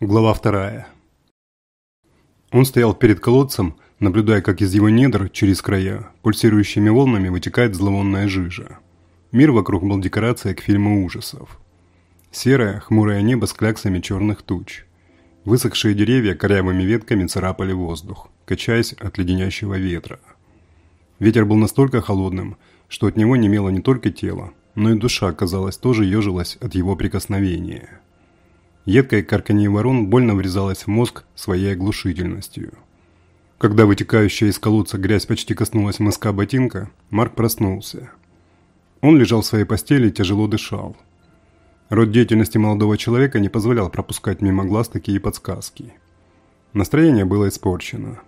Глава вторая. Он стоял перед колодцем, наблюдая, как из его недр, через края, пульсирующими волнами вытекает зловонная жижа. Мир вокруг был декорацией к фильму ужасов. Серое, хмурое небо с кляксами черных туч. Высохшие деревья корявыми ветками царапали воздух, качаясь от леденящего ветра. Ветер был настолько холодным, что от него немело не только тело, но и душа, казалось, тоже ежилась от его прикосновения. Едкое карканье ворон больно врезалось в мозг своей оглушительностью. Когда вытекающая из колодца грязь почти коснулась мыска ботинка, Марк проснулся. Он лежал в своей постели и тяжело дышал. Род деятельности молодого человека не позволял пропускать мимо глаз такие подсказки. Настроение было испорчено.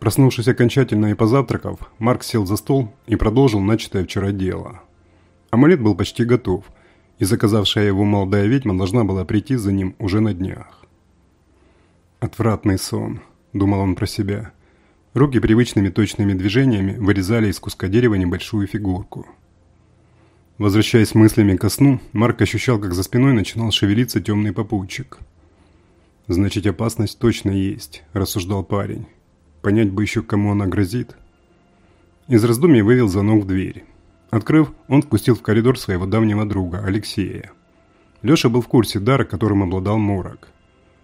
Проснувшись окончательно и позавтракав, Марк сел за стол и продолжил начатое вчера дело. Амулет был почти готов – и заказавшая его молодая ведьма должна была прийти за ним уже на днях. «Отвратный сон», – думал он про себя. Руки привычными точными движениями вырезали из куска дерева небольшую фигурку. Возвращаясь мыслями ко сну, Марк ощущал, как за спиной начинал шевелиться темный попутчик. «Значит, опасность точно есть», – рассуждал парень. «Понять бы еще, кому она грозит». Из раздумий вывел звонок в дверь. Открыв, он впустил в коридор своего давнего друга, Алексея. Леша был в курсе дара, которым обладал Морок.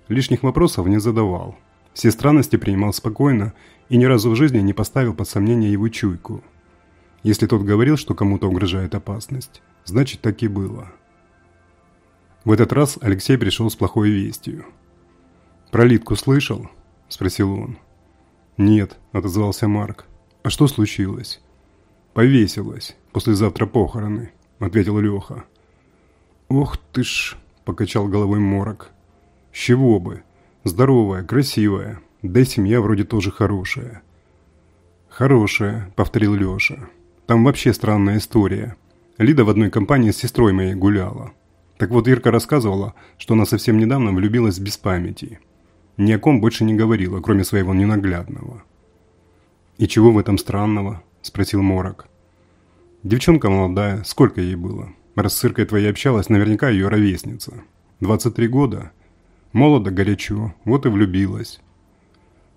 Лишних вопросов не задавал. Все странности принимал спокойно и ни разу в жизни не поставил под сомнение его чуйку. Если тот говорил, что кому-то угрожает опасность, значит так и было. В этот раз Алексей пришел с плохой вестью. «Про Литку слышал?» – спросил он. «Нет», – отозвался Марк. «А что случилось?» «Повесилась. Послезавтра похороны», — ответил Леха. «Ох ты ж», — покачал головой Морок. «С чего бы? Здоровая, красивая, да и семья вроде тоже хорошая». «Хорошая», — повторил Леша. «Там вообще странная история. Лида в одной компании с сестрой моей гуляла. Так вот Ирка рассказывала, что она совсем недавно влюбилась без памяти. Ни о ком больше не говорила, кроме своего ненаглядного». «И чего в этом странного?» – спросил Морок. «Девчонка молодая, сколько ей было? Раз с Иркой твоей общалась, наверняка ее ровесница. 23 года. Молодо, горячо, вот и влюбилась».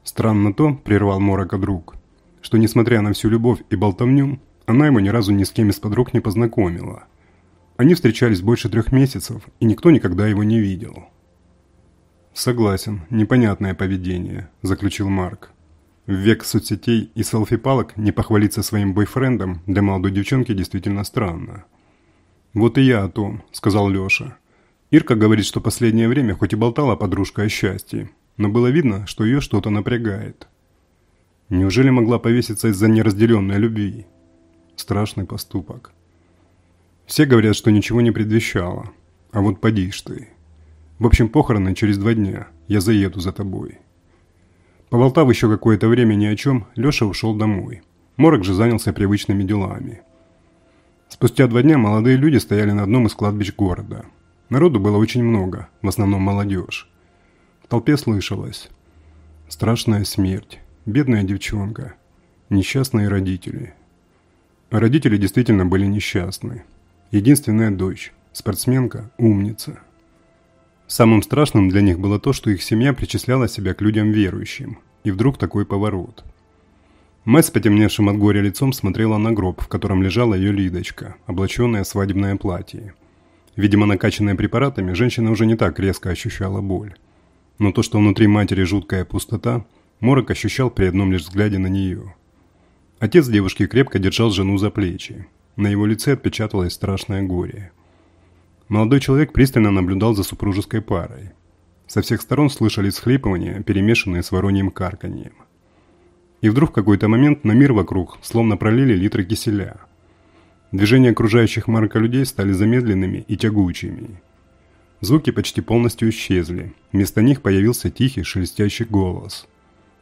«Странно то», – прервал Морока друг, – «что, несмотря на всю любовь и болтовню, она ему ни разу ни с кем из подруг не познакомила. Они встречались больше трех месяцев, и никто никогда его не видел». «Согласен, непонятное поведение», – заключил Марк. В век соцсетей и селфи-палок не похвалиться своим бойфрендом для молодой девчонки действительно странно. «Вот и я о том», – сказал Леша. Ирка говорит, что последнее время хоть и болтала подружка о счастье, но было видно, что ее что-то напрягает. Неужели могла повеситься из-за неразделенной любви? Страшный поступок. Все говорят, что ничего не предвещало. А вот поди ж ты. В общем, похороны через два дня. Я заеду за тобой. Поболтав еще какое-то время ни о чем, Леша ушел домой. Морок же занялся привычными делами. Спустя два дня молодые люди стояли на одном из кладбищ города. Народу было очень много, в основном молодежь. В толпе слышалось «Страшная смерть, бедная девчонка, несчастные родители». Родители действительно были несчастны. Единственная дочь, спортсменка, умница – Самым страшным для них было то, что их семья причисляла себя к людям верующим. И вдруг такой поворот. Мать с потемневшим от горя лицом смотрела на гроб, в котором лежала ее Лидочка, облаченная в свадебное платье. Видимо, накачанная препаратами, женщина уже не так резко ощущала боль. Но то, что внутри матери жуткая пустота, Морок ощущал при одном лишь взгляде на нее. Отец девушки крепко держал жену за плечи. На его лице отпечаталось страшное горе – Молодой человек пристально наблюдал за супружеской парой. Со всех сторон слышались схлипывания, перемешанные с вороньим карканьем. И вдруг в какой-то момент на мир вокруг словно пролили литры киселя. Движения окружающих Марка людей стали замедленными и тягучими. Звуки почти полностью исчезли. Вместо них появился тихий, шелестящий голос.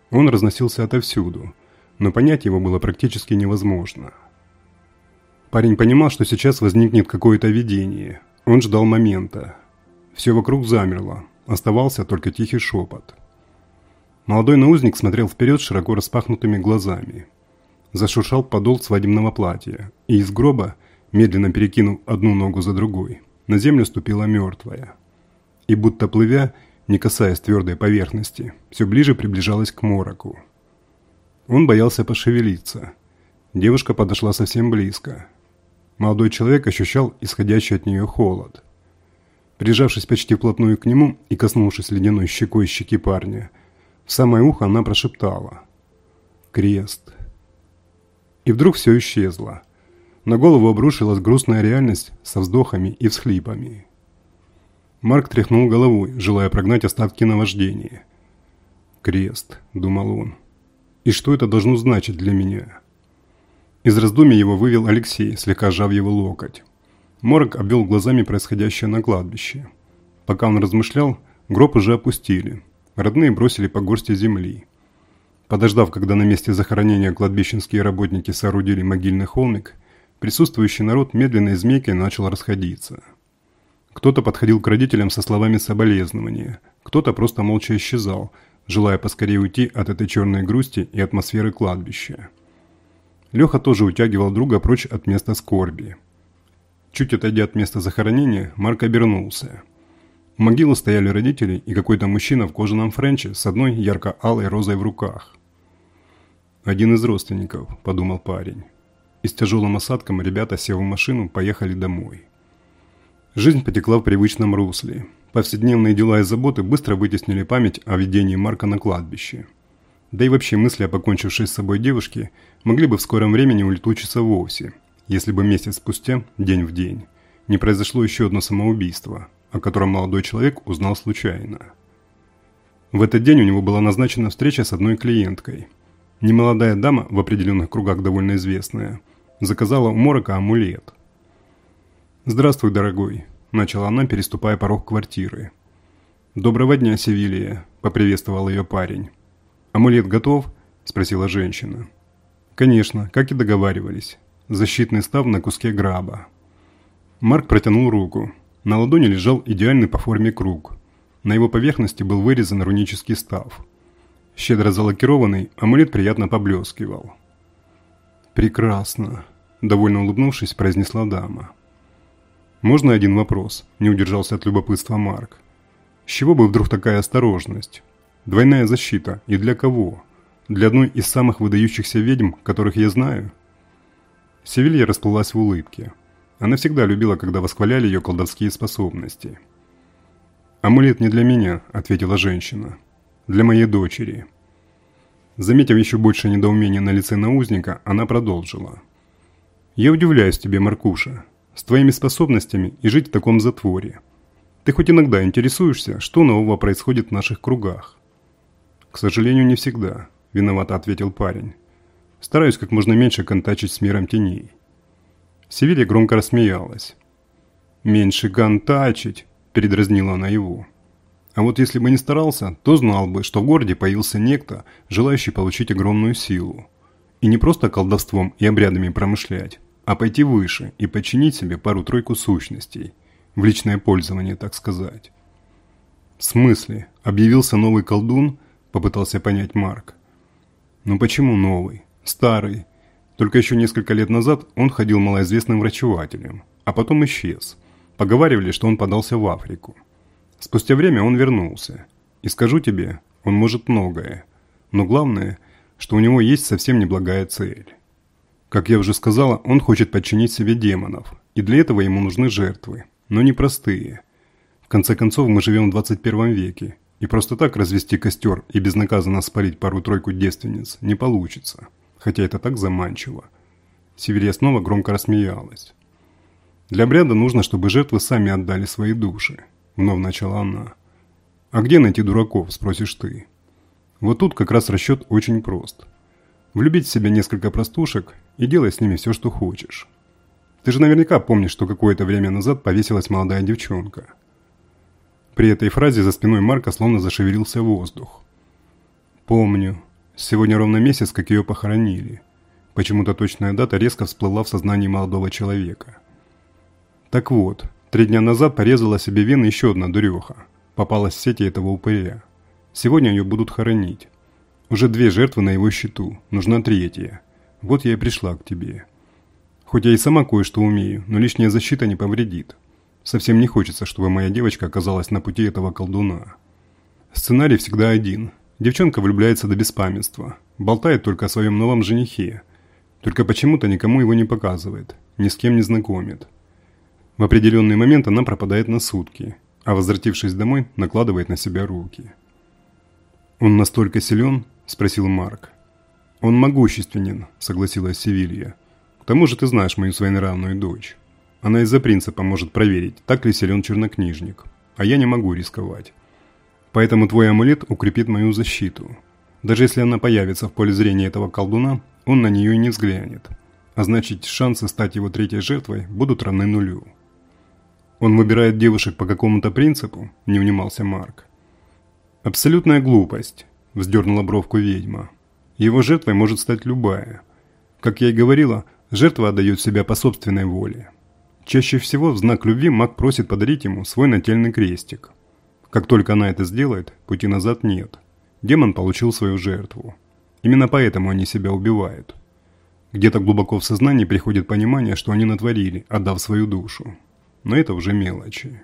Он разносился отовсюду, но понять его было практически невозможно. Парень понимал, что сейчас возникнет какое-то видение – он ждал момента. Все вокруг замерло, оставался только тихий шепот. Молодой наузник смотрел вперед широко распахнутыми глазами. Зашуршал подол свадебного платья, и из гроба, медленно перекинув одну ногу за другой, на землю ступила мертвая. И будто плывя, не касаясь твердой поверхности, все ближе приближалась к мороку. Он боялся пошевелиться. Девушка подошла совсем близко. Молодой человек ощущал исходящий от нее холод. Прижавшись почти вплотную к нему и коснувшись ледяной щекой щеки парня, в самое ухо она прошептала «Крест». И вдруг все исчезло. На голову обрушилась грустная реальность со вздохами и всхлипами. Марк тряхнул головой, желая прогнать остатки наваждения. «Крест», — думал он. «И что это должно значить для меня?» Из раздумий его вывел Алексей, слегка сжав его локоть. Морок обвел глазами происходящее на кладбище. Пока он размышлял, гроб уже опустили. Родные бросили по горсти земли. Подождав, когда на месте захоронения кладбищенские работники соорудили могильный холмик, присутствующий народ медленно и змейкой начал расходиться. Кто-то подходил к родителям со словами соболезнования, кто-то просто молча исчезал, желая поскорее уйти от этой черной грусти и атмосферы кладбища. Леха тоже утягивал друга прочь от места скорби. Чуть отойдя от места захоронения, Марк обернулся. У могилы стояли родители и какой-то мужчина в кожаном френче с одной ярко-алой розой в руках. «Один из родственников», – подумал парень. И с тяжелым осадком ребята, сев в машину, поехали домой. Жизнь потекла в привычном русле. Повседневные дела и заботы быстро вытеснили память о ведении Марка на кладбище. Да и вообще мысли о покончившей с собой девушке могли бы в скором времени улетучиться вовсе, если бы месяц спустя, день в день, не произошло еще одно самоубийство, о котором молодой человек узнал случайно. В этот день у него была назначена встреча с одной клиенткой. Немолодая дама, в определенных кругах довольно известная, заказала у Морока амулет – «Здравствуй, дорогой», – начала она, переступая порог квартиры. «Доброго дня, Севилия», – поприветствовал ее парень. «Амулет готов?» – спросила женщина. «Конечно, как и договаривались. Защитный став на куске граба». Марк протянул руку. На ладони лежал идеальный по форме круг. На его поверхности был вырезан рунический став. Щедро залакированный, амулет приятно поблескивал. «Прекрасно», – довольно улыбнувшись, произнесла дама. «Можно один вопрос?» – не удержался от любопытства Марк. «С чего бы вдруг такая осторожность? Двойная защита. И для кого? Для одной из самых выдающихся ведьм, которых я знаю?» Севилья расплылась в улыбке. Она всегда любила, когда восхваляли ее колдовские способности. «Амулет не для меня», – ответила женщина. «Для моей дочери». Заметив еще больше недоумения на лице наузника, она продолжила. «Я удивляюсь тебе, Маркуша с твоими способностями и жить в таком затворе. Ты хоть иногда интересуешься, что нового происходит в наших кругах?» «К сожалению, не всегда», – виновато ответил парень. «Стараюсь как можно меньше контачить с миром теней». Севилья громко рассмеялась. «Меньше контачить», – передразнила она его. «А вот если бы не старался, то знал бы, что в городе появился некто, желающий получить огромную силу. И не просто колдовством и обрядами промышлять, а пойти выше и подчинить себе пару-тройку сущностей, в личное пользование, так сказать. «В смысле? Объявился новый колдун?» – попытался понять Марк. «Ну почему новый? Старый. Только еще несколько лет назад он ходил малоизвестным врачевателем, а потом исчез. Поговаривали, что он подался в Африку. Спустя время он вернулся. И скажу тебе, он может многое. Но главное, что у него есть совсем неблагая цель. Как я уже сказала, он хочет подчинить себе демонов, и для этого ему нужны жертвы, но не простые. В конце концов, мы живем в 21 веке, и просто так развести костер и безнаказанно спалить пару-тройку девственниц не получится, хотя это так заманчиво. Северия снова громко рассмеялась. «Для обряда нужно, чтобы жертвы сами отдали свои души», – вновь начала она. «А где найти дураков?» – спросишь ты. Вот тут как раз расчет очень прост – влюбить в себя несколько простушек и делай с ними все, что хочешь. Ты же наверняка помнишь, что какое-то время назад повесилась молодая девчонка. При этой фразе за спиной Марка словно зашевелился воздух. «Помню. Сегодня ровно месяц, как ее похоронили. Почему-то точная дата резко всплыла в сознании молодого человека. Так вот, три дня назад порезала себе вены еще одна дуреха. Попалась в сети этого упыря. Сегодня ее будут хоронить. Уже две жертвы на его счету, нужна третья. Вот я и пришла к тебе. Хоть я и сама кое-что умею, но лишняя защита не повредит. Совсем не хочется, чтобы моя девочка оказалась на пути этого колдуна. Сценарий всегда один. Девчонка влюбляется до беспамятства. Болтает только о своем новом женихе. Только почему-то никому его не показывает. Ни с кем не знакомит. В определенный момент она пропадает на сутки. А возвратившись домой, накладывает на себя руки. «Он настолько силен?» – спросил Марк. «Он могущественен», – согласилась Севилья. «К тому же ты знаешь мою своенравную дочь. Она из-за принципа может проверить, так ли силен чернокнижник. А я не могу рисковать. Поэтому твой амулет укрепит мою защиту. Даже если она появится в поле зрения этого колдуна, он на нее и не взглянет. А значит, шансы стать его третьей жертвой будут равны нулю. Он выбирает девушек по какому-то принципу, не внимался Марк. Абсолютная глупость, вздернула бровку ведьма. Его жертвой может стать любая. Как я и говорила, жертва отдает себя по собственной воле. Чаще всего в знак любви маг просит подарить ему свой нательный крестик – как только она это сделает, пути назад нет. Демон получил свою жертву. Именно поэтому они себя убивают. Где-то глубоко в сознании приходит понимание, что они натворили, отдав свою душу. Но это уже мелочи.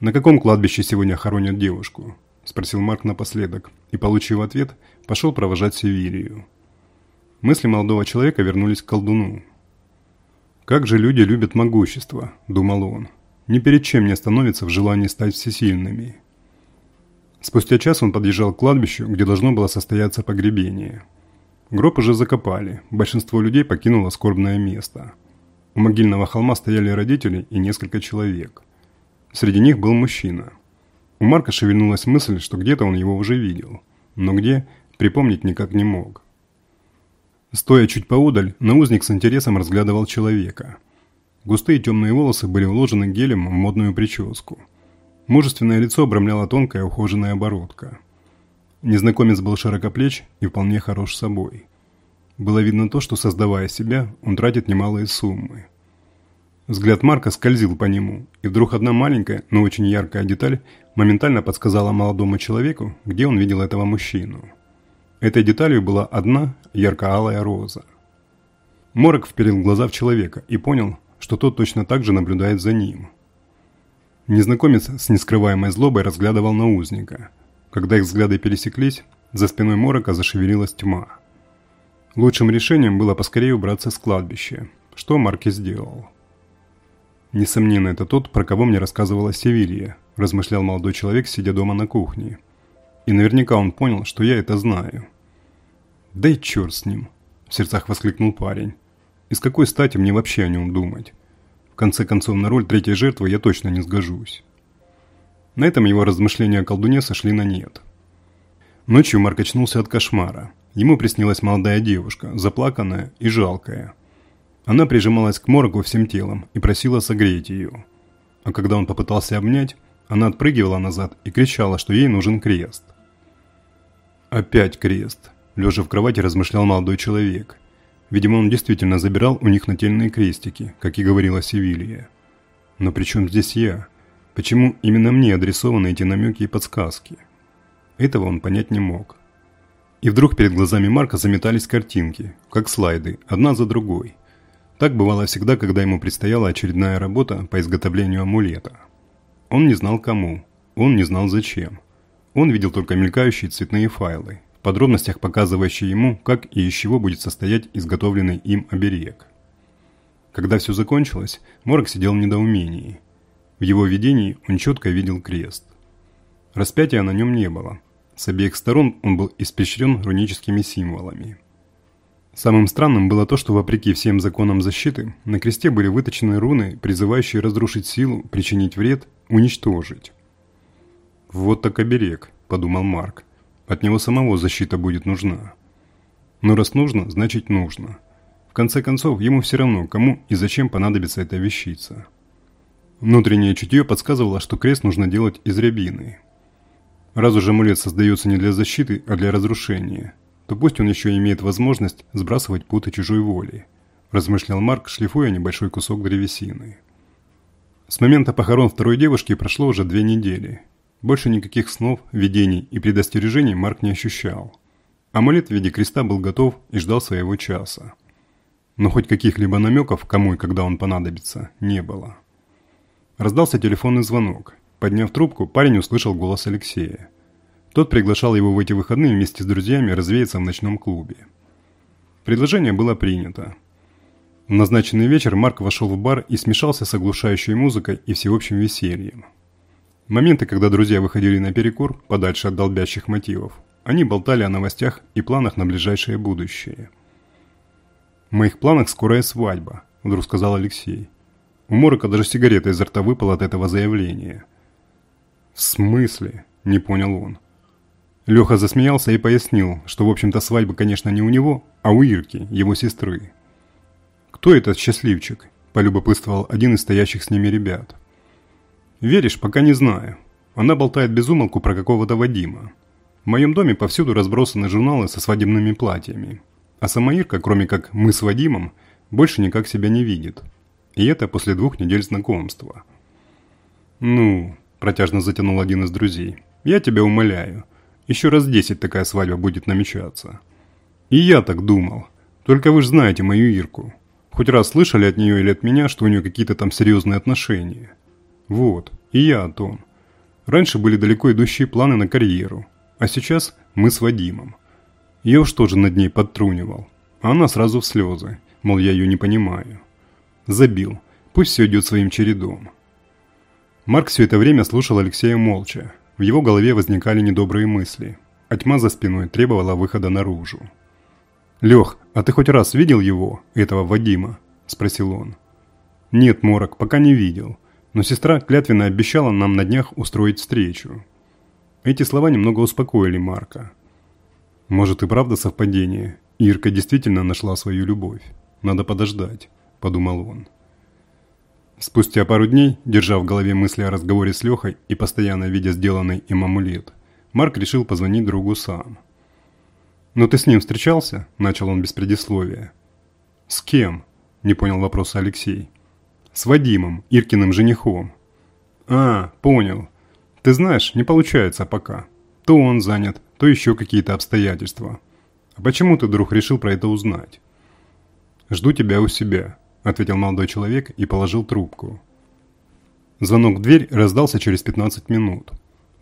«На каком кладбище сегодня хоронят девушку?» – спросил Марк напоследок, и, получив ответ, пошел провожать Севилию. Мысли молодого человека вернулись к колдуну. «Как же люди любят могущество», – думал он ни перед чем не остановится в желании стать всесильными. Спустя час он подъезжал к кладбищу, где должно было состояться погребение. Гроб уже закопали, большинство людей покинуло скорбное место. У могильного холма стояли родители и несколько человек. Среди них был мужчина. У Марка шевельнулась мысль, что где-то он его уже видел, но где, припомнить никак не мог. Стоя чуть поодаль, наузник с интересом разглядывал человека – Густые темные волосы были уложены гелем в модную прическу. Мужественное лицо обрамляла тонкая ухоженная оборотка. Незнакомец был широкоплеч и вполне хорош собой. Было видно то, что, создавая себя, он тратит немалые суммы. Взгляд Марка скользил по нему, и вдруг одна маленькая, но очень яркая деталь моментально подсказала молодому человеку, где он видел этого мужчину. Этой деталью была одна ярко-алая роза. Морок вперил глаза в человека и понял, что тот точно так же наблюдает за ним. Незнакомец с нескрываемой злобой разглядывал наузника. Когда их взгляды пересеклись, за спиной Морока зашевелилась тьма. Лучшим решением было поскорее убраться с кладбища, что Марки сделал. «Несомненно, это тот, про кого мне рассказывала Севилья», – размышлял молодой человек, сидя дома на кухне. «И наверняка он понял, что я это знаю». «Да и черт с ним!» – в сердцах воскликнул парень. И с какой стати мне вообще о нем думать? В конце концов, на роль третьей жертвы я точно не сгожусь. На этом его размышления о колдуне сошли на нет. Ночью Марк очнулся от кошмара. Ему приснилась молодая девушка, заплаканная и жалкая. Она прижималась к Моргу всем телом и просила согреть ее. А когда он попытался обнять, она отпрыгивала назад и кричала, что ей нужен крест. «Опять крест», – лежа в кровати размышлял молодой человек. Видимо, он действительно забирал у них нательные крестики, как и говорила Севилья. Но при чем здесь я? Почему именно мне адресованы эти намеки и подсказки? Этого он понять не мог. И вдруг перед глазами Марка заметались картинки, как слайды, одна за другой. Так бывало всегда, когда ему предстояла очередная работа по изготовлению амулета. Он не знал кому, он не знал зачем. Он видел только мелькающие цветные файлы, подробностях показывающий ему, как и из чего будет состоять изготовленный им оберег. Когда все закончилось, Морок сидел в недоумении. В его видении он четко видел крест. Распятия на нем не было. С обеих сторон он был испещрен руническими символами. Самым странным было то, что вопреки всем законам защиты, на кресте были выточены руны, призывающие разрушить силу, причинить вред, уничтожить. «Вот так оберег», – подумал Марк. От него самого защита будет нужна. Но раз нужно, значит нужно. В конце концов, ему все равно, кому и зачем понадобится эта вещица. Внутреннее чутье подсказывало, что крест нужно делать из рябины. Раз уже амулет создается не для защиты, а для разрушения, то пусть он еще имеет возможность сбрасывать путы чужой воли, размышлял Марк, шлифуя небольшой кусок древесины. С момента похорон второй девушки прошло уже две недели – больше никаких снов, видений и предостережений Марк не ощущал. Амулет в виде креста был готов и ждал своего часа. Но хоть каких-либо намеков, кому и когда он понадобится, не было. Раздался телефонный звонок. Подняв трубку, парень услышал голос Алексея. Тот приглашал его в эти выходные вместе с друзьями развеяться в ночном клубе. Предложение было принято. В назначенный вечер Марк вошел в бар и смешался с оглушающей музыкой и всеобщим весельем. Моменты, когда друзья выходили на перекур, подальше от долбящих мотивов, они болтали о новостях и планах на ближайшее будущее. «В моих планах скорая свадьба», – вдруг сказал Алексей. У Морока даже сигарета изо рта выпала от этого заявления. «В смысле?» – не понял он. Леха засмеялся и пояснил, что в общем-то свадьба, конечно, не у него, а у Ирки, его сестры. «Кто этот счастливчик?» – полюбопытствовал один из стоящих с ними ребят. «Веришь, пока не знаю. Она болтает без умолку про какого-то Вадима. В моем доме повсюду разбросаны журналы со свадебными платьями. А сама Ирка, кроме как «мы с Вадимом», больше никак себя не видит. И это после двух недель знакомства. «Ну», – протяжно затянул один из друзей, – «я тебя умоляю. Еще раз десять такая свадьба будет намечаться». «И я так думал. Только вы же знаете мою Ирку. Хоть раз слышали от нее или от меня, что у нее какие-то там серьезные отношения?» «Вот, и я о том. Раньше были далеко идущие планы на карьеру, а сейчас мы с Вадимом. Я уж тоже над ней подтрунивал, а она сразу в слезы, мол, я ее не понимаю. Забил, пусть все идет своим чередом». Марк все это время слушал Алексея молча, в его голове возникали недобрые мысли, а тьма за спиной требовала выхода наружу. «Лех, а ты хоть раз видел его, этого Вадима?» – спросил он. «Нет, Морок, пока не видел, но сестра клятвенно обещала нам на днях устроить встречу». Эти слова немного успокоили Марка. «Может и правда совпадение, Ирка действительно нашла свою любовь. Надо подождать», – подумал он. Спустя пару дней, держа в голове мысли о разговоре с Лехой и постоянно видя сделанный им амулет, Марк решил позвонить другу сам. «Но ты с ним встречался?» – начал он без предисловия. «С кем?» – не понял вопроса Алексей. «С Вадимом, Иркиным женихом». «А, понял. Ты знаешь, не получается пока. То он занят, то еще какие-то обстоятельства. А почему ты вдруг решил про это узнать?» «Жду тебя у себя», – ответил молодой человек и положил трубку. Звонок в дверь раздался через 15 минут.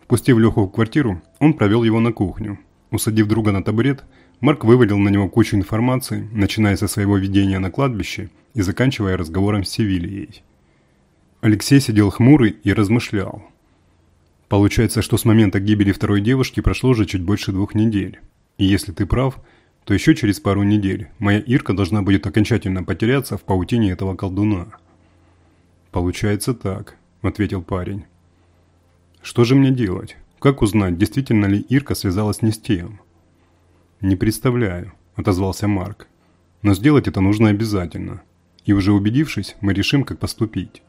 Впустив Леху в квартиру, он провел его на кухню. Усадив друга на табурет, Марк вывалил на него кучу информации, начиная со своего видения на кладбище и заканчивая разговором с Севильей. Алексей сидел хмурый и размышлял. Получается, что с момента гибели второй девушки прошло уже чуть больше двух недель. И если ты прав – то еще через пару недель моя Ирка должна будет окончательно потеряться в паутине этого колдуна. «Получается так», – ответил парень. «Что же мне делать? Как узнать, действительно ли Ирка связалась не с тем?» «Не представляю», – отозвался Марк. «Но сделать это нужно обязательно. И уже убедившись, мы решим, как поступить».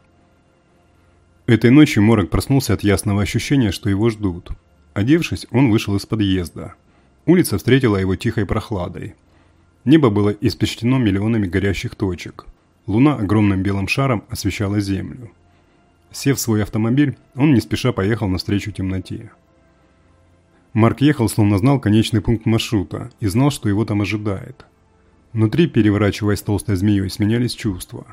Этой ночью Морок проснулся от ясного ощущения, что его ждут. Одевшись, он вышел из подъезда – Улица встретила его тихой прохладой. Небо было испещрено миллионами горящих точек. Луна огромным белым шаром освещала землю. Сев в свой автомобиль, он не спеша поехал навстречу темноте. Марк ехал, словно знал конечный пункт маршрута и знал, что его там ожидает. Внутри, переворачиваясь толстой змеей, сменялись чувства.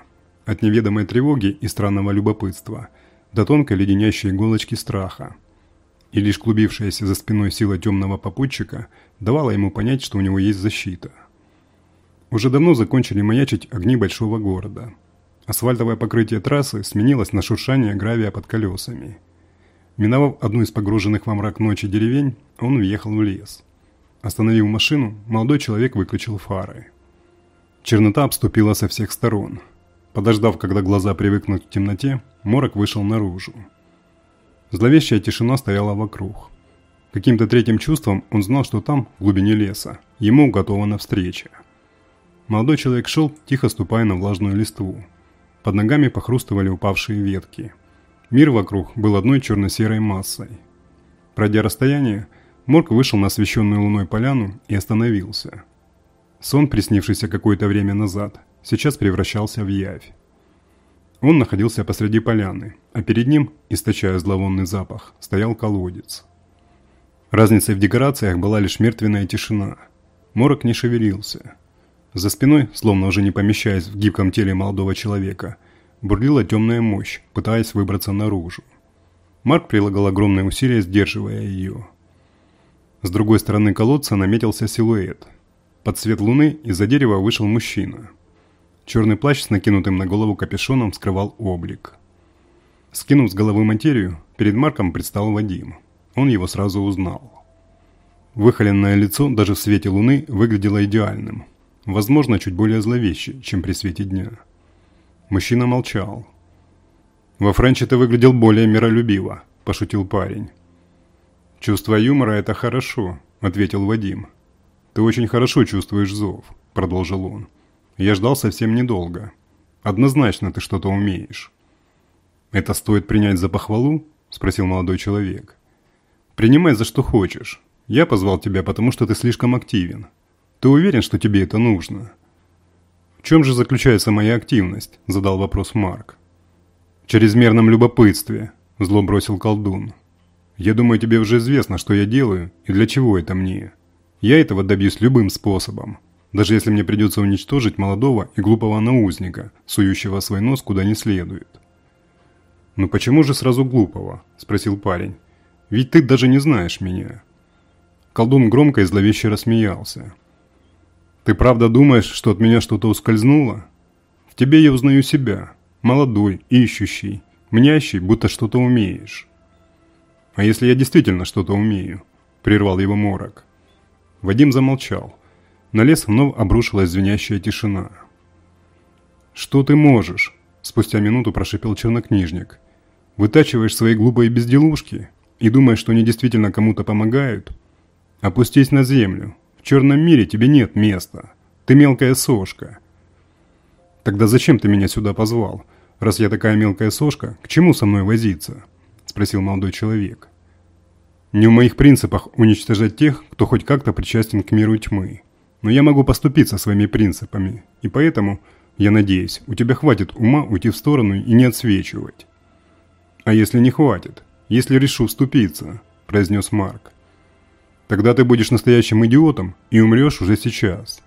От неведомой тревоги и странного любопытства до тонкой леденящей иголочки страха – и лишь клубившаяся за спиной сила темного попутчика давала ему понять, что у него есть защита. Уже давно закончили маячить огни большого города. Асфальтовое покрытие трассы сменилось на шуршание гравия под колесами. Миновав одну из погруженных во мрак ночи деревень, он въехал в лес. Остановив машину, молодой человек выключил фары. Чернота обступила со всех сторон. Подождав, когда глаза привыкнут к темноте, Морок вышел наружу. Зловещая тишина стояла вокруг. Каким-то третьим чувством он знал, что там, в глубине леса, ему уготована встреча. Молодой человек шел, тихо ступая на влажную листву. Под ногами похрустывали упавшие ветки. Мир вокруг был одной черно-серой массой. Пройдя расстояние, Морг вышел на освещенную луной поляну и остановился. Сон, приснившийся какое-то время назад, сейчас превращался в явь. Он находился посреди поляны, а перед ним, источая зловонный запах, стоял колодец. Разницей в декорациях была лишь мертвенная тишина. Морок не шевелился. За спиной, словно уже не помещаясь в гибком теле молодого человека, бурлила темная мощь, пытаясь выбраться наружу. Марк прилагал огромные усилия, сдерживая ее. С другой стороны колодца наметился силуэт. Под свет луны из-за дерева вышел мужчина. Черный плащ с накинутым на голову капюшоном скрывал облик. Скинув с головы материю, перед Марком предстал Вадим. Он его сразу узнал. Выхоленное лицо даже в свете луны выглядело идеальным. Возможно, чуть более зловеще, чем при свете дня. Мужчина молчал. «Во Френче ты выглядел более миролюбиво», – пошутил парень. «Чувство юмора – это хорошо», – ответил Вадим. «Ты очень хорошо чувствуешь зов», – продолжил он. «Я ждал совсем недолго. Однозначно ты что-то умеешь». «Это стоит принять за похвалу?» – спросил молодой человек. «Принимай за что хочешь. Я позвал тебя, потому что ты слишком активен. Ты уверен, что тебе это нужно?» «В чем же заключается моя активность?» – задал вопрос Марк. «В чрезмерном любопытстве», – зло бросил колдун. Я думаю, тебе уже известно, что я делаю и для чего это мне. Я этого добьюсь любым способом. Даже если мне придется уничтожить молодого и глупого наузника, сующего свой нос куда не следует. «Ну почему же сразу глупого?» – спросил парень. «Ведь ты даже не знаешь меня». Колдун громко и зловеще рассмеялся. «Ты правда думаешь, что от меня что-то ускользнуло? В тебе я узнаю себя, молодой, ищущий, мнящий, будто что-то умеешь. «А если я действительно что-то умею?» – прервал его морок. Вадим замолчал. На лес вновь обрушилась звенящая тишина. «Что ты можешь?» – спустя минуту прошипел чернокнижник. «Вытачиваешь свои глупые безделушки и думаешь, что они действительно кому-то помогают? Опустись на землю. В черном мире тебе нет места. Ты мелкая сошка». «Тогда зачем ты меня сюда позвал? Раз я такая мелкая сошка, к чему со мной возиться?» – спросил молодой человек. Не в моих принципах уничтожать тех, кто хоть как-то причастен к миру тьмы. Но я могу поступиться своими принципами, и поэтому, я надеюсь, у тебя хватит ума уйти в сторону и не отсвечивать. А если не хватит? Если решу вступиться, произнес Марк. Тогда ты будешь настоящим идиотом и умрешь уже сейчас.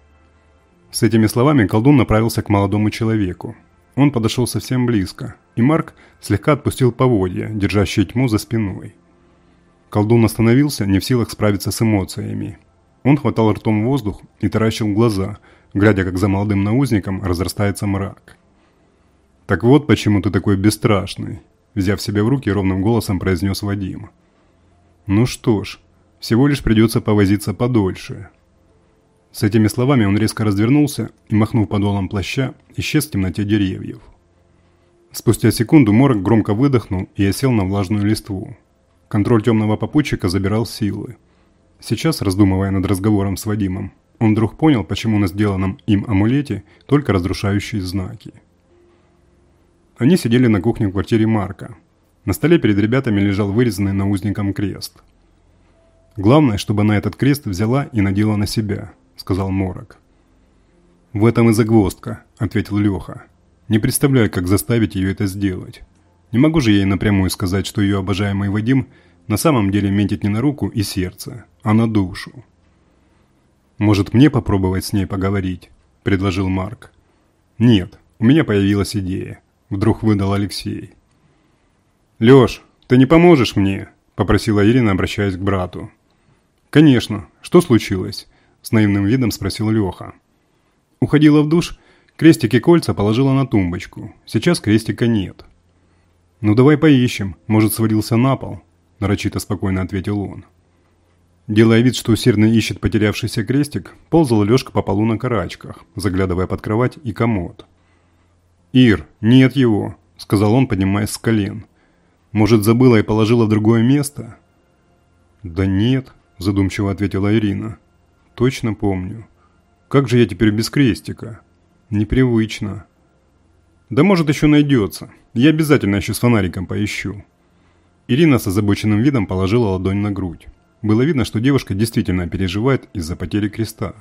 С этими словами колдун направился к молодому человеку. Он подошел совсем близко, и Марк слегка отпустил поводья, держащие тьму за спиной. Колдун остановился, не в силах справиться с эмоциями. Он хватал ртом воздух и таращил глаза, глядя, как за молодым наузником разрастается мрак. «Так вот почему ты такой бесстрашный», – взяв себя в руки, ровным голосом произнес Вадим. «Ну что ж, всего лишь придется повозиться подольше». С этими словами он резко развернулся и, махнув подолом плаща, исчез в темноте деревьев. Спустя секунду Морок громко выдохнул и осел на влажную листву. Контроль темного попутчика забирал силы. Сейчас, раздумывая над разговором с Вадимом, он вдруг понял, почему на сделанном им амулете только разрушающие знаки. Они сидели на кухне в квартире Марка. На столе перед ребятами лежал вырезанный наузником крест. «Главное, чтобы она этот крест взяла и надела на себя», – сказал Морок. «В этом и загвоздка», – ответил Леха. «Не представляю, как заставить ее это сделать». Не могу же ей напрямую сказать, что ее обожаемый Вадим на самом деле метит не на руку и сердце, а на душу. «Может, мне попробовать с ней поговорить?» – предложил Марк. «Нет, у меня появилась идея», – вдруг выдал Алексей. «Лёш, ты не поможешь мне?» – попросила Ирина, обращаясь к брату. «Конечно. Что случилось?» – с наивным видом спросил Лёха. Уходила в душ, крестик и кольца положила на тумбочку. Сейчас крестика нет. «Ну давай поищем, может свалился на пол», – нарочито спокойно ответил он. Делая вид, что усердно ищет потерявшийся крестик, ползал Лёшка по полу на карачках, заглядывая под кровать и комод. «Ир, нет его», – сказал он, поднимаясь с колен. «Может, забыла и положила в другое место?» «Да нет», – задумчиво ответила Ирина. «Точно помню. Как же я теперь без крестика? Непривычно». «Да может, еще найдется. Я обязательно еще с фонариком поищу». Ирина с озабоченным видом положила ладонь на грудь. Было видно, что девушка действительно переживает из-за потери креста.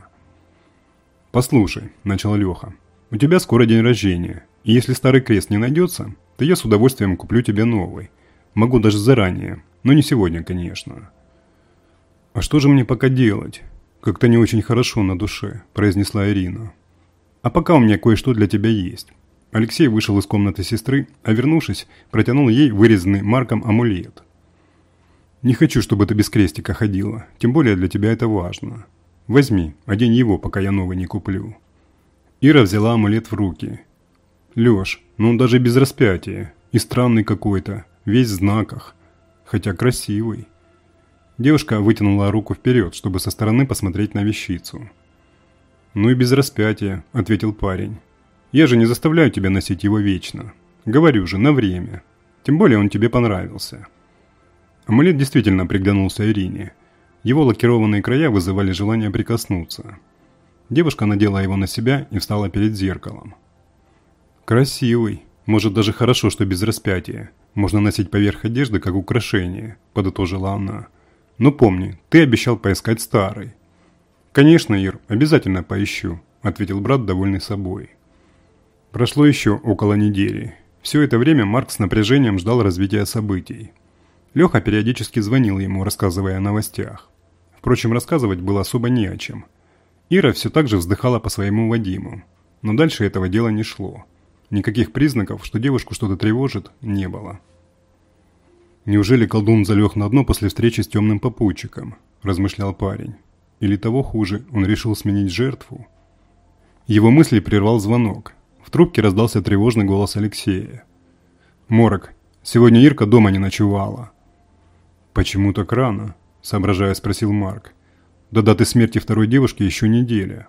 «Послушай», – начал Леха, – «у тебя скоро день рождения, и если старый крест не найдется, то я с удовольствием куплю тебе новый. Могу даже заранее, но не сегодня, конечно». «А что же мне пока делать? Как-то не очень хорошо на душе», – произнесла Ирина. «А пока у меня кое-что для тебя есть. Алексей вышел из комнаты сестры, а вернувшись, протянул ей вырезанный Марком амулет. Не хочу, чтобы ты без крестика ходила, тем более для тебя это важно. Возьми, одень его, пока я новый не куплю». Ира взяла амулет в руки. «Лёш, ну он даже без распятия. И странный какой-то, весь в знаках. Хотя красивый». Девушка вытянула руку вперед, чтобы со стороны посмотреть на вещицу. «Ну и без распятия», – ответил парень. «Я же не заставляю тебя носить его вечно. Говорю же, на время. Тем более он тебе понравился». Амулет действительно приглянулся Ирине. Его лакированные края вызывали желание прикоснуться. Девушка надела его на себя и встала перед зеркалом. «Красивый. Может, даже хорошо, что без распятия. Можно носить поверх одежды, как украшение», – подытожила она. Но помни, ты обещал поискать старый». «Конечно, Ир, обязательно поищу», – ответил брат, довольный собой. Прошло еще около недели. Все это время Марк с напряжением ждал развития событий. Леха периодически звонил ему, рассказывая о новостях. Впрочем, рассказывать было особо не о чем. Ира все так же вздыхала по своему Вадиму. Но дальше этого дела не шло. Никаких признаков, что девушку что-то тревожит, не было. «Неужели колдун залег на дно после встречи с темным попутчиком?» – размышлял парень. «Или того хуже, он решил сменить жертву?» Его мысли прервал звонок. Трубке раздался тревожный голос Алексея. «Морок, сегодня Ирка дома не ночевала». «Почему так рано?» – соображая спросил Марк. «До даты смерти второй девушки еще неделя».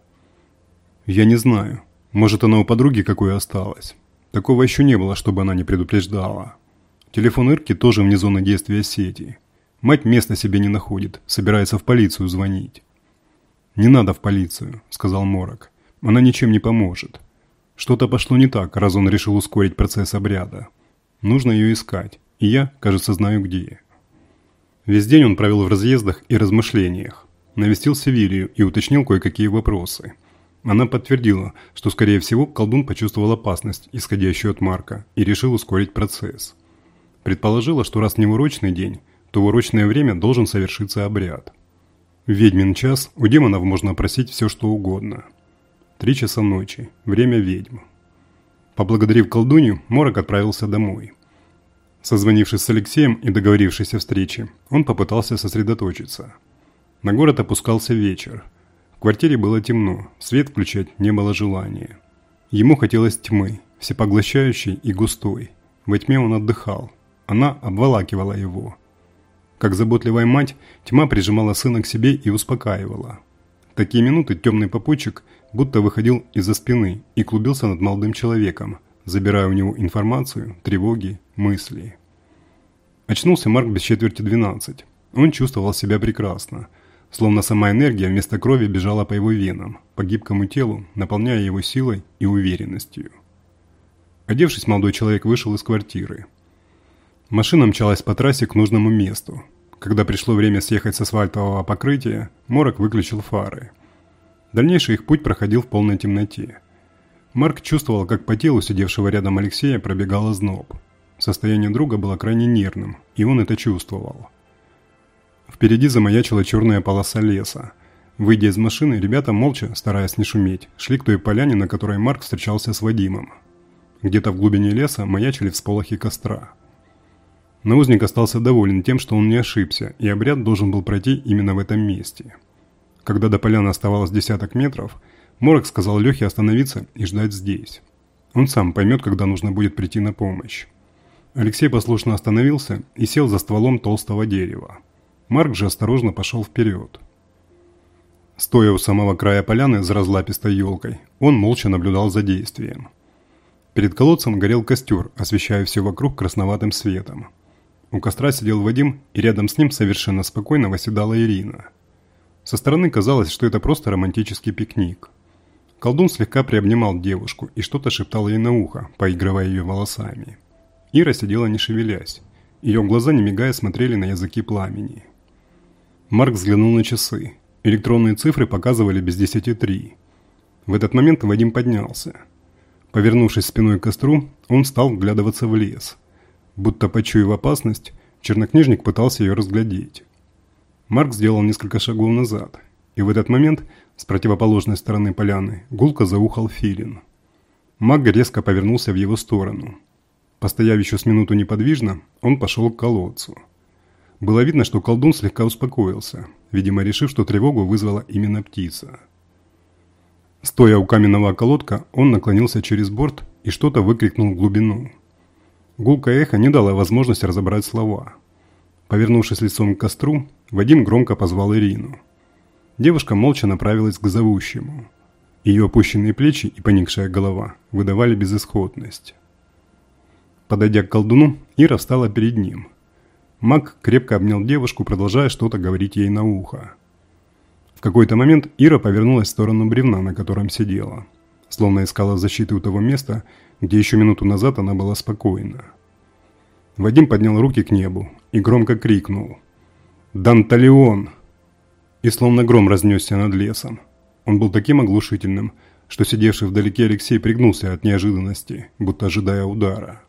«Я не знаю. Может, она у подруги какой осталась. Такого еще не было, чтобы она не предупреждала». Телефон Ирки тоже вне зоны действия сети. Мать места себе не находит, собирается в полицию звонить. «Не надо в полицию», – сказал Морок. «Она ничем не поможет. Что-то пошло не так, раз он решил ускорить процесс обряда. Нужно ее искать, и я, кажется, знаю где». Весь день он провел в разъездах и размышлениях. Навестил Севилью и уточнил кое-какие вопросы. Она подтвердила, что, скорее всего, колдун почувствовал опасность, исходящую от Марка, и решил ускорить процесс. Предположила, что раз не в урочный день, то в урочное время должен совершиться обряд. В ведьмин час у демонов можно просить все, что угодно. Три часа ночи. Время ведьм. Поблагодарив колдунью, Морок отправился домой. Созвонившись с Алексеем и договорившись о встрече, он попытался сосредоточиться. На город опускался вечер. В квартире было темно, свет включать не было желания. Ему хотелось тьмы, всепоглощающей и густой. Во тьме он отдыхал, она обволакивала его. Как заботливая мать, тьма прижимала сына к себе и успокаивала. В такие минуты темный попутчик будто выходил из-за спины и клубился над молодым человеком, забирая у него информацию, тревоги, мысли. Очнулся Марк без четверти двенадцать. Он чувствовал себя прекрасно, словно сама энергия вместо крови бежала по его венам, по гибкому телу, наполняя его силой и уверенностью. Одевшись, молодой человек вышел из квартиры. Машина мчалась по трассе к нужному месту. Когда пришло время съехать с асфальтового покрытия, Морок выключил фары. Дальнейший их путь проходил в полной темноте. Марк чувствовал, как по телу сидевшего рядом Алексея пробегал озноб. Состояние друга было крайне нервным, и он это чувствовал. Впереди замаячила черная полоса леса. Выйдя из машины, ребята, молча, стараясь не шуметь, шли к той поляне, на которой Марк встречался с Вадимом. Где-то в глубине леса маячили всполохи костра. Но узник остался доволен тем, что он не ошибся, и обряд должен был пройти именно в этом месте. Когда до поляны оставалось десяток метров, Морок сказал Лехе остановиться и ждать здесь. Он сам поймет, когда нужно будет прийти на помощь. Алексей послушно остановился и сел за стволом толстого дерева. Марк же осторожно пошел вперед. Стоя у самого края поляны за разлапистой елкой, он молча наблюдал за действием. Перед колодцем горел костер, освещая все вокруг красноватым светом. У костра сидел Вадим, и рядом с ним совершенно спокойно восседала Ирина. Со стороны казалось, что это просто романтический пикник. Колдун слегка приобнимал девушку и что-то шептал ей на ухо, поигрывая ее волосами. Ира сидела не шевелясь. Ее глаза, не мигая, смотрели на языки пламени. Марк взглянул на часы. Электронные цифры показывали без десяти три. В этот момент Вадим поднялся. Повернувшись спиной к костру, он стал вглядываться в лес – Будто почуяв опасность, чернокнижник пытался ее разглядеть. Марк сделал несколько шагов назад, и в этот момент с противоположной стороны поляны гулко заухал филин. Маг резко повернулся в его сторону. Постояв еще с минуту неподвижно, он пошел к колодцу. Было видно, что колдун слегка успокоился, видимо, решив, что тревогу вызвала именно птица. Стоя у каменного околотка, он наклонился через борт и что-то выкрикнул в глубину. Гулкое эхо не дало возможности разобрать слова. Повернувшись лицом к костру, Вадим громко позвал Ирину. Девушка молча направилась к зовущему. Ее опущенные плечи и поникшая голова выдавали безысходность. Подойдя к колдуну, Ира встала перед ним. Маг крепко обнял девушку, продолжая что-то говорить ей на ухо. В какой-то момент Ира повернулась в сторону бревна, на котором сидела. Словно искала защиты у того места, где еще минуту назад она была спокойна. Вадим поднял руки к небу и громко крикнул «Данталион!» И словно гром разнесся над лесом. Он был таким оглушительным, что сидевший вдалеке Алексей пригнулся от неожиданности, будто ожидая удара.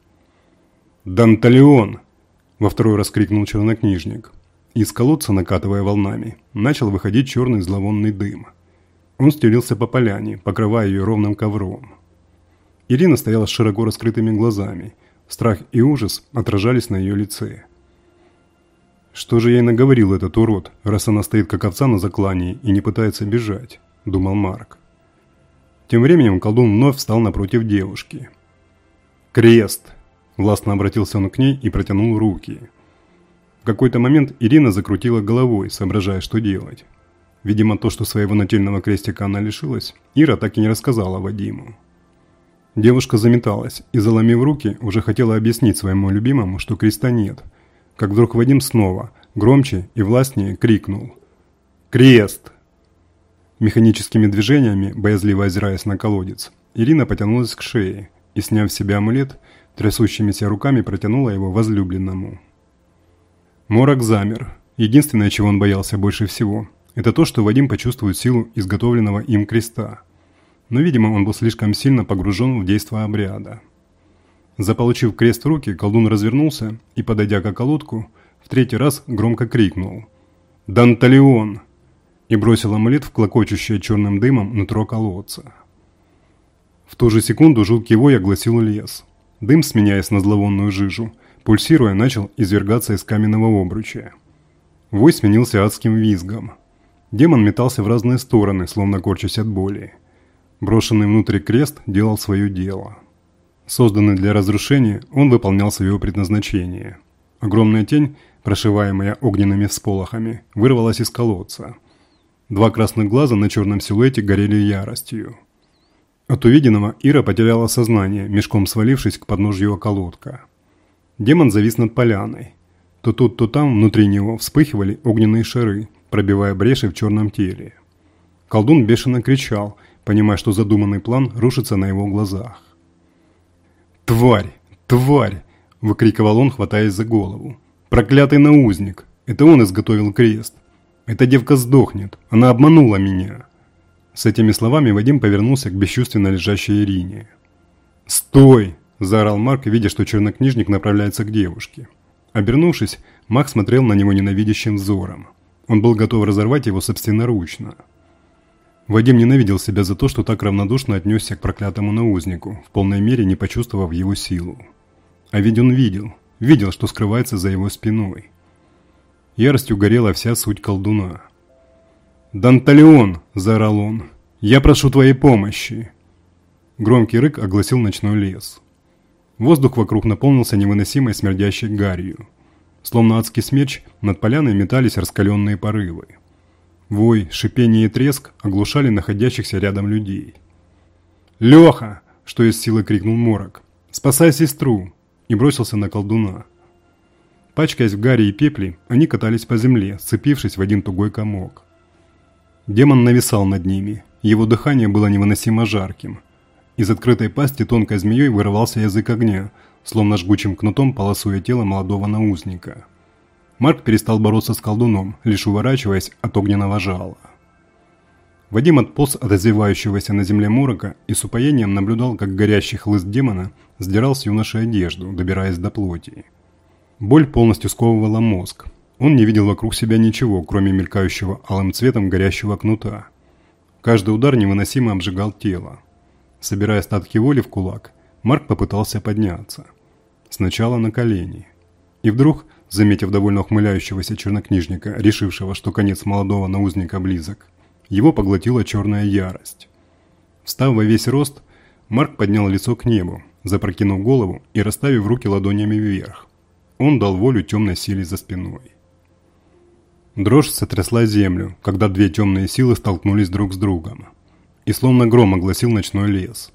«Данталион!» – во второй раз крикнул чернокнижник. Из колодца, накатывая волнами, начал выходить черный зловонный дым. Он стелился по поляне, покрывая ее ровным ковром. Ирина стояла с широко раскрытыми глазами. Страх и ужас отражались на ее лице. «Что же ей наговорил этот урод, раз она стоит как овца на заклании и не пытается бежать?» – думал Марк. Тем временем колдун вновь встал напротив девушки. «Крест!» – властно обратился он к ней и протянул руки. В какой-то момент Ирина закрутила головой, соображая, что делать. Видимо, то, что своего нательного крестика она лишилась, Ира так и не рассказала Вадиму. Девушка заметалась и, заломив руки, уже хотела объяснить своему любимому, что креста нет. Как вдруг Вадим снова, громче и властнее, крикнул «Крест!». Механическими движениями, боязливо озираясь на колодец, Ирина потянулась к шее и, сняв с себя амулет, трясущимися руками протянула его возлюбленному. Морок замер. Единственное, чего он боялся больше всего, это то, что Вадим почувствует силу изготовленного им креста – но, видимо, он был слишком сильно погружен в действо обряда. Заполучив крест в руки, колдун развернулся и, подойдя к околотку, в третий раз громко крикнул «Данталион!» и бросил амулет в клокочущее черным дымом нутро колодца. В ту же секунду жуткий вой огласил лес. Дым, сменяясь на зловонную жижу, пульсируя, начал извергаться из каменного обруча. Вой сменился адским визгом. Демон метался в разные стороны, словно корчась от боли. Брошенный внутрь крест делал свое дело. Созданный для разрушения, он выполнял свое предназначение. Огромная тень, прошиваемая огненными всполохами, вырвалась из колодца. Два красных глаза на черном силуэте горели яростью. От увиденного Ира потеряла сознание, мешком свалившись к подножью околотка. Демон завис над поляной. То тут, то там внутри него вспыхивали огненные шары, пробивая бреши в черном теле. Колдун бешено кричал – понимая, что задуманный план рушится на его глазах. «Тварь! Тварь!» – выкрикивал он, хватаясь за голову. «Проклятый наузник! Это он изготовил крест! Эта девка сдохнет! Она обманула меня!» С этими словами Вадим повернулся к бесчувственно лежащей Ирине. «Стой!» – заорал Марк, видя, что чернокнижник направляется к девушке. Обернувшись, Мак смотрел на него ненавидящим взором. Он был готов разорвать его собственноручно. Вадим ненавидел себя за то, что так равнодушно отнесся к проклятому наузнику, в полной мере не почувствовав его силу. А ведь он видел, видел, что скрывается за его спиной. Яростью горела вся суть колдуна. «Данталион!» – заорал он. «Я прошу твоей помощи!» Громкий рык огласил ночной лес. Воздух вокруг наполнился невыносимой смердящей гарью. Словно адский смерч, над поляной метались раскаленные порывы. Вой, шипение и треск оглушали находящихся рядом людей. «Леха!» – что из силы крикнул Морок. «Спасай сестру!» и бросился на колдуна. Пачкаясь в гаре и пепле, они катались по земле, сцепившись в один тугой комок. Демон нависал над ними, его дыхание было невыносимо жарким. Из открытой пасти тонкой змеей вырывался язык огня, словно жгучим кнутом полосуя тело молодого наузника. Марк перестал бороться с колдуном, лишь уворачиваясь от огненного жала. Вадим отполз от озевающегося на земле морока и с упоением наблюдал, как горящий хлыст демона сдирал с юноши одежду, добираясь до плоти. Боль полностью сковывала мозг. Он не видел вокруг себя ничего, кроме мелькающего алым цветом горящего кнута. Каждый удар невыносимо обжигал тело. Собирая остатки воли в кулак, Марк попытался подняться. Сначала на колени. И вдруг заметив довольно ухмыляющегося чернокнижника, решившего, что конец молодого наузника близок. Его поглотила черная ярость. Встав во весь рост, Марк поднял лицо к небу, запрокинув голову и расставив руки ладонями вверх. Он дал волю темной силе за спиной. Дрожь сотрясла землю, когда две темные силы столкнулись друг с другом. И словно гром огласил ночной лес.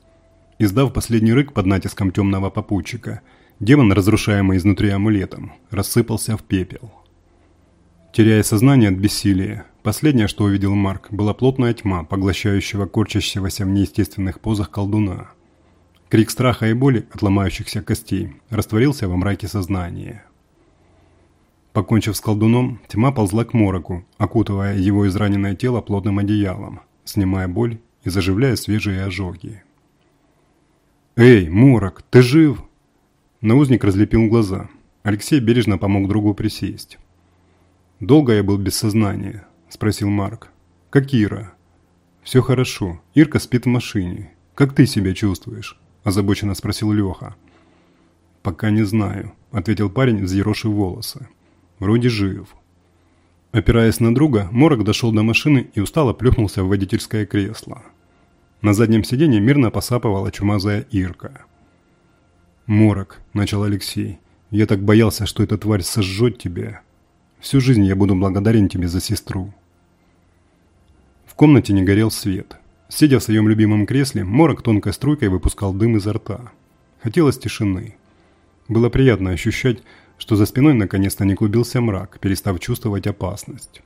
Издав последний рык под натиском темного попутчика, демон, разрушаемый изнутри амулетом, рассыпался в пепел. Теряя сознание от бессилия, последнее, что увидел Марк, была плотная тьма, поглощающего корчащегося в неестественных позах колдуна. Крик страха и боли от ломающихся костей растворился во мраке сознания. Покончив с колдуном, тьма ползла к мороку, окутывая его израненное тело плотным одеялом, снимая боль и заживляя свежие ожоги. «Эй, морок, ты жив?» Наузник разлепил глаза. Алексей бережно помог другу присесть. «Долго я был без сознания?» – спросил Марк. «Как Ира?» «Все хорошо. Ирка спит в машине. Как ты себя чувствуешь?» – озабоченно спросил Леха. «Пока не знаю», – ответил парень, взъерошив волосы. «Вроде жив». Опираясь на друга, Морок дошел до машины и устало плюхнулся в водительское кресло. На заднем сиденье мирно посапывала чумазая Ирка. «Морок», – начал Алексей, – «я так боялся, что эта тварь сожжет тебя. Всю жизнь я буду благодарен тебе за сестру». В комнате не горел свет. Сидя в своем любимом кресле, Морок тонкой струйкой выпускал дым изо рта. Хотелось тишины. Было приятно ощущать, что за спиной наконец-то не клубился мрак, перестав чувствовать опасность.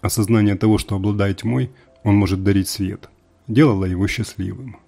Осознание того, что обладая тьмой, он может дарить свет, делало его счастливым.